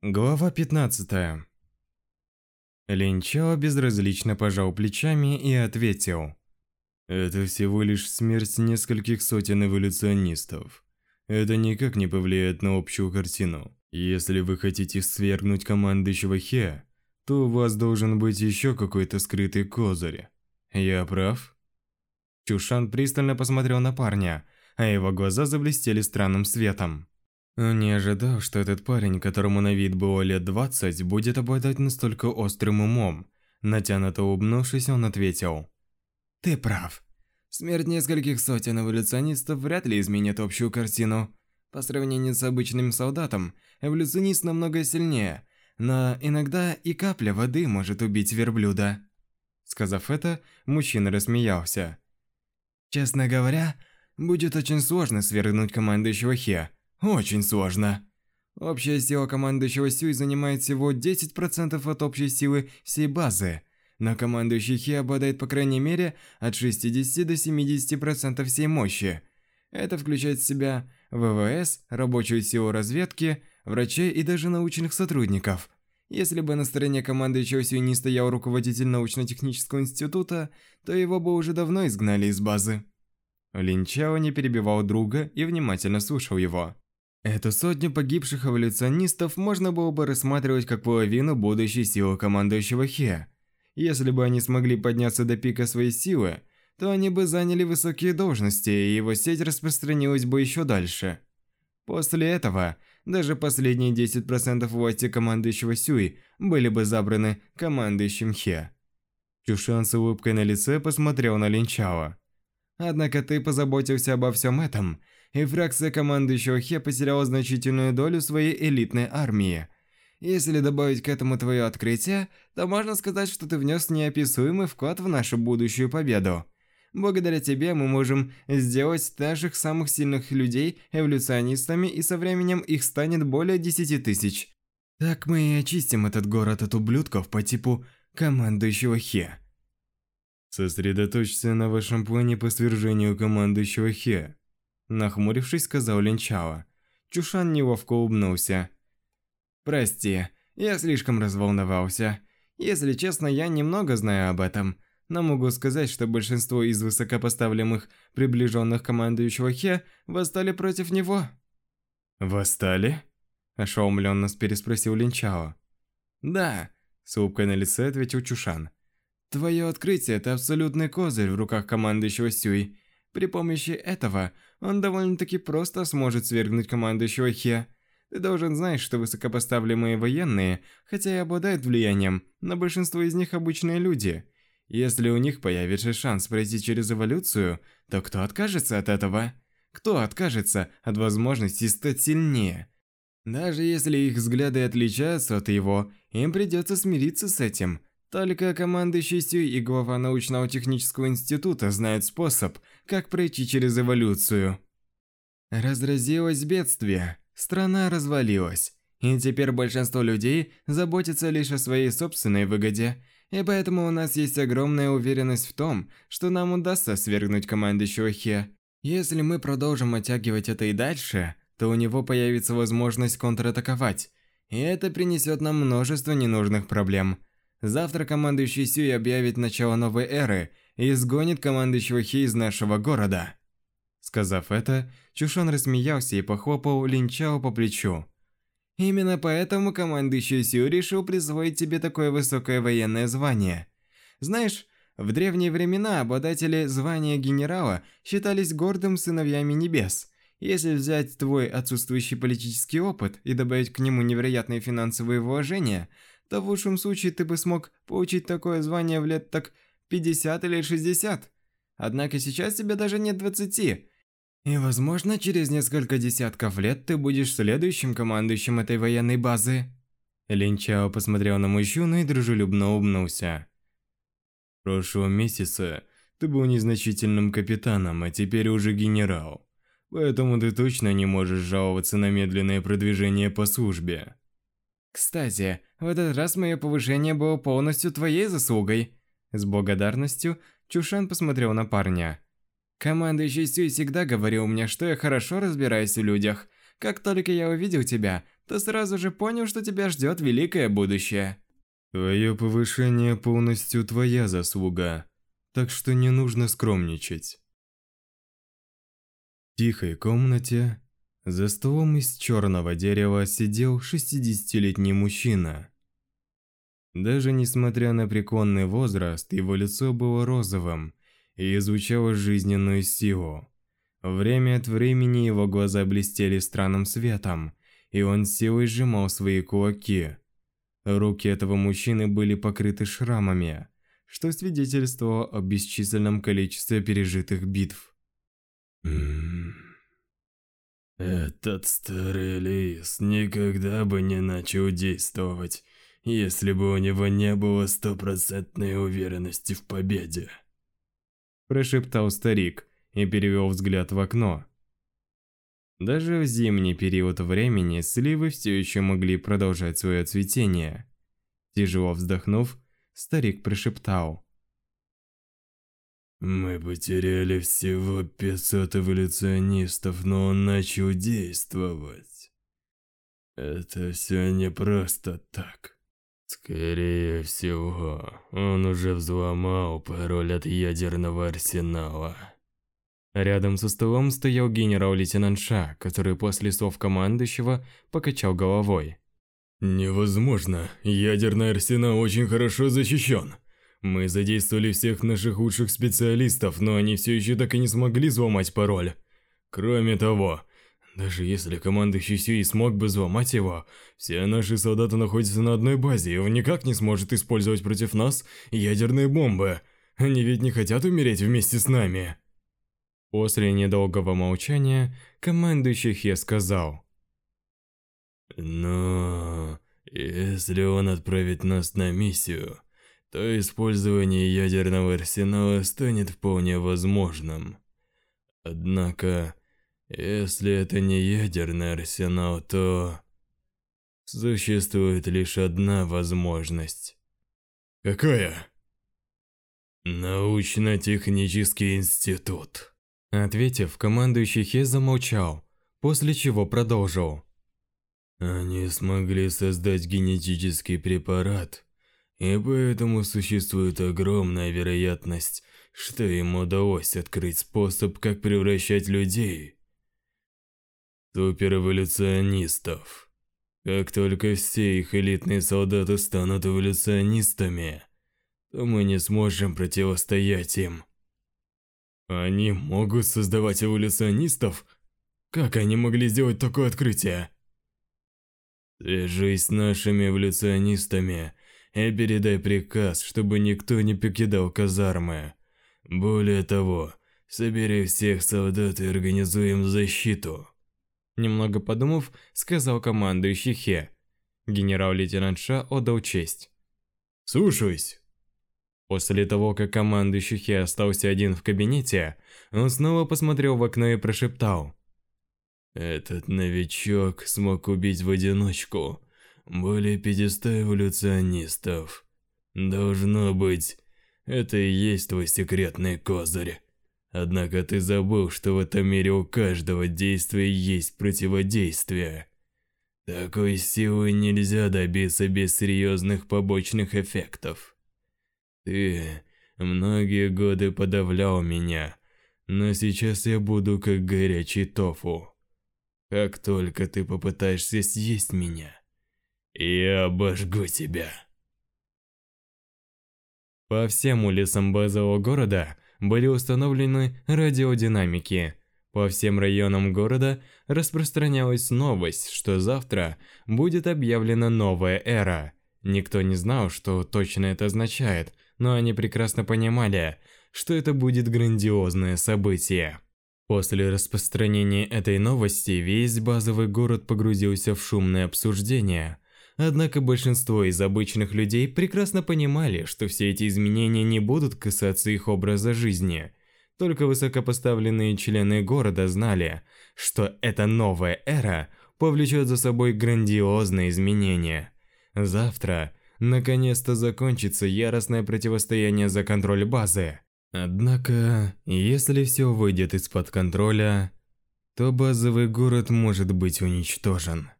Глава 15. Линчао безразлично пожал плечами и ответил. Это всего лишь смерть нескольких сотен эволюционистов. Это никак не повлияет на общую картину. Если вы хотите свергнуть командующего Хе, то у вас должен быть еще какой-то скрытый козырь. Я прав? Чушан пристально посмотрел на парня, а его глаза заблестели странным светом. Не ожидал, что этот парень, которому на вид было лет 20, будет обладать настолько острым умом. Натянуто улыбнувшись, он ответил. «Ты прав. Смерть нескольких сотен эволюционистов вряд ли изменит общую картину. По сравнению с обычным солдатом, эволюционист намного сильнее, но иногда и капля воды может убить верблюда». Сказав это, мужчина рассмеялся. «Честно говоря, будет очень сложно свергнуть командующего Хе, очень сложно. Общая сила командующего Сюй занимает всего 10% от общей силы всей базы, но командующий Хи обладает по крайней мере от 60 до 70% всей мощи. Это включает в себя ВВС, рабочую силу разведки, врачей и даже научных сотрудников. Если бы на стороне командующего Сюй не стоял руководитель научно-технического института, то его бы уже давно изгнали из базы. Линчао не перебивал друга и внимательно слушал его. Эту сотню погибших эволюционистов можно было бы рассматривать как половину будущей силы командующего Хе. Если бы они смогли подняться до пика своей силы, то они бы заняли высокие должности, и его сеть распространилась бы еще дальше. После этого, даже последние 10% власти командующего Сюй были бы забраны командующим Хе. Чушан с улыбкой на лице посмотрел на Линчао. «Однако ты позаботился обо всем этом», и фракция командующего потеряла значительную долю своей элитной армии. Если добавить к этому твое открытие, то можно сказать, что ты внес неописуемый вклад в нашу будущую победу. Благодаря тебе мы можем сделать наших самых сильных людей эволюционистами, и со временем их станет более 10 тысяч. Так мы и очистим этот город от ублюдков по типу командующего Хе. Сосредоточься на вашем плане по свержению командующего Хе. Нахмурившись, сказал Линчао. Чушан неловко улыбнулся. «Прости, я слишком разволновался. Если честно, я немного знаю об этом, но могу сказать, что большинство из высокопоставленных приближенных командующего Хе восстали против него». «Восстали?» – ошеломленно переспросил Линчао. «Да», – с улыбкой на лице ответил Чушан. «Твое открытие – это абсолютный козырь в руках командующего Сюй. При помощи этого он довольно-таки просто сможет свергнуть командующего Хе. Ты должен знать, что высокопоставленные военные, хотя и обладают влиянием, но большинство из них обычные люди. Если у них появится шанс пройти через эволюцию, то кто откажется от этого? Кто откажется от возможности стать сильнее? Даже если их взгляды отличаются от его, им придется смириться с этим – только командующий и глава научно-технического института знают способ, как пройти через эволюцию. Разразилось бедствие, страна развалилась, и теперь большинство людей заботится лишь о своей собственной выгоде, и поэтому у нас есть огромная уверенность в том, что нам удастся свергнуть командующего Хе. Если мы продолжим оттягивать это и дальше, то у него появится возможность контратаковать, и это принесет нам множество ненужных проблем – Завтра командующий Сюй объявит начало новой эры и изгонит командующего Хи из нашего города». Сказав это, Чушон рассмеялся и похлопал Линчао по плечу. «Именно поэтому командующий Сю решил присвоить тебе такое высокое военное звание. Знаешь, в древние времена обладатели звания генерала считались гордым сыновьями небес. Если взять твой отсутствующий политический опыт и добавить к нему невероятные финансовые вложения – то в лучшем случае ты бы смог получить такое звание в лет так 50 или 60. Однако сейчас тебе даже нет 20. И, возможно, через несколько десятков лет ты будешь следующим командующим этой военной базы. Лин Чао посмотрел на мужчину и дружелюбно улыбнулся. Прошлого месяца ты был незначительным капитаном, а теперь уже генерал. Поэтому ты точно не можешь жаловаться на медленное продвижение по службе. Кстати, в этот раз мое повышение было полностью твоей заслугой. С благодарностью Чушан посмотрел на парня. Командующий Сюй всегда говорил мне, что я хорошо разбираюсь в людях. Как только я увидел тебя, то сразу же понял, что тебя ждет великое будущее. Твое повышение полностью твоя заслуга, так что не нужно скромничать. В тихой комнате за столом из черного дерева сидел 60-летний мужчина. Даже несмотря на преклонный возраст, его лицо было розовым и излучало жизненную силу. Время от времени его глаза блестели странным светом, и он силой сжимал свои кулаки. Руки этого мужчины были покрыты шрамами, что свидетельствовало о бесчисленном количестве пережитых битв. Mm-hmm. Этот старый лис никогда бы не начал действовать, если бы у него не было стопроцентной уверенности в победе. Прошептал старик и перевел взгляд в окно. Даже в зимний период времени сливы все еще могли продолжать свое цветение. Тяжело вздохнув, старик прошептал. Мы потеряли всего 500 эволюционистов, но он начал действовать. Это все не просто так. Скорее всего, он уже взломал пароль от ядерного арсенала. Рядом со столом стоял генерал-лейтенант Ша, который после слов командующего покачал головой. «Невозможно. Ядерный арсенал очень хорошо защищен. Мы задействовали всех наших лучших специалистов, но они все еще так и не смогли взломать пароль. Кроме того, даже если командующий Сюи смог бы взломать его, все наши солдаты находятся на одной базе, и он никак не сможет использовать против нас ядерные бомбы. Они ведь не хотят умереть вместе с нами. После недолгого молчания командующий Хе сказал. «Но если он отправит нас на миссию, то использование ядерного арсенала станет вполне возможным. Однако, если это не ядерный арсенал, то... Существует лишь одна возможность. Какая? Научно-технический институт. Ответив, командующий Хе замолчал, после чего продолжил. Они смогли создать генетический препарат, и поэтому существует огромная вероятность, что ему удалось открыть способ, как превращать людей в суперэволюционистов. Как только все их элитные солдаты станут эволюционистами, то мы не сможем противостоять им. Они могут создавать эволюционистов? Как они могли сделать такое открытие? Свяжись с нашими эволюционистами – и передай приказ, чтобы никто не покидал казармы. Более того, собери всех солдат и организуем защиту». Немного подумав, сказал командующий Хе. Генерал-лейтенант Ша отдал честь. «Слушаюсь». После того, как командующий Хе остался один в кабинете, он снова посмотрел в окно и прошептал. «Этот новичок смог убить в одиночку более 500 эволюционистов. Должно быть, это и есть твой секретный козырь. Однако ты забыл, что в этом мире у каждого действия есть противодействие. Такой силы нельзя добиться без серьезных побочных эффектов. Ты многие годы подавлял меня, но сейчас я буду как горячий тофу. Как только ты попытаешься съесть меня, я обожгу тебя. По всем улицам базового города были установлены радиодинамики. По всем районам города распространялась новость, что завтра будет объявлена новая эра. Никто не знал, что точно это означает, но они прекрасно понимали, что это будет грандиозное событие. После распространения этой новости весь базовый город погрузился в шумное обсуждение – Однако большинство из обычных людей прекрасно понимали, что все эти изменения не будут касаться их образа жизни. Только высокопоставленные члены города знали, что эта новая эра повлечет за собой грандиозные изменения. Завтра, наконец-то, закончится яростное противостояние за контроль базы. Однако, если все выйдет из-под контроля, то базовый город может быть уничтожен.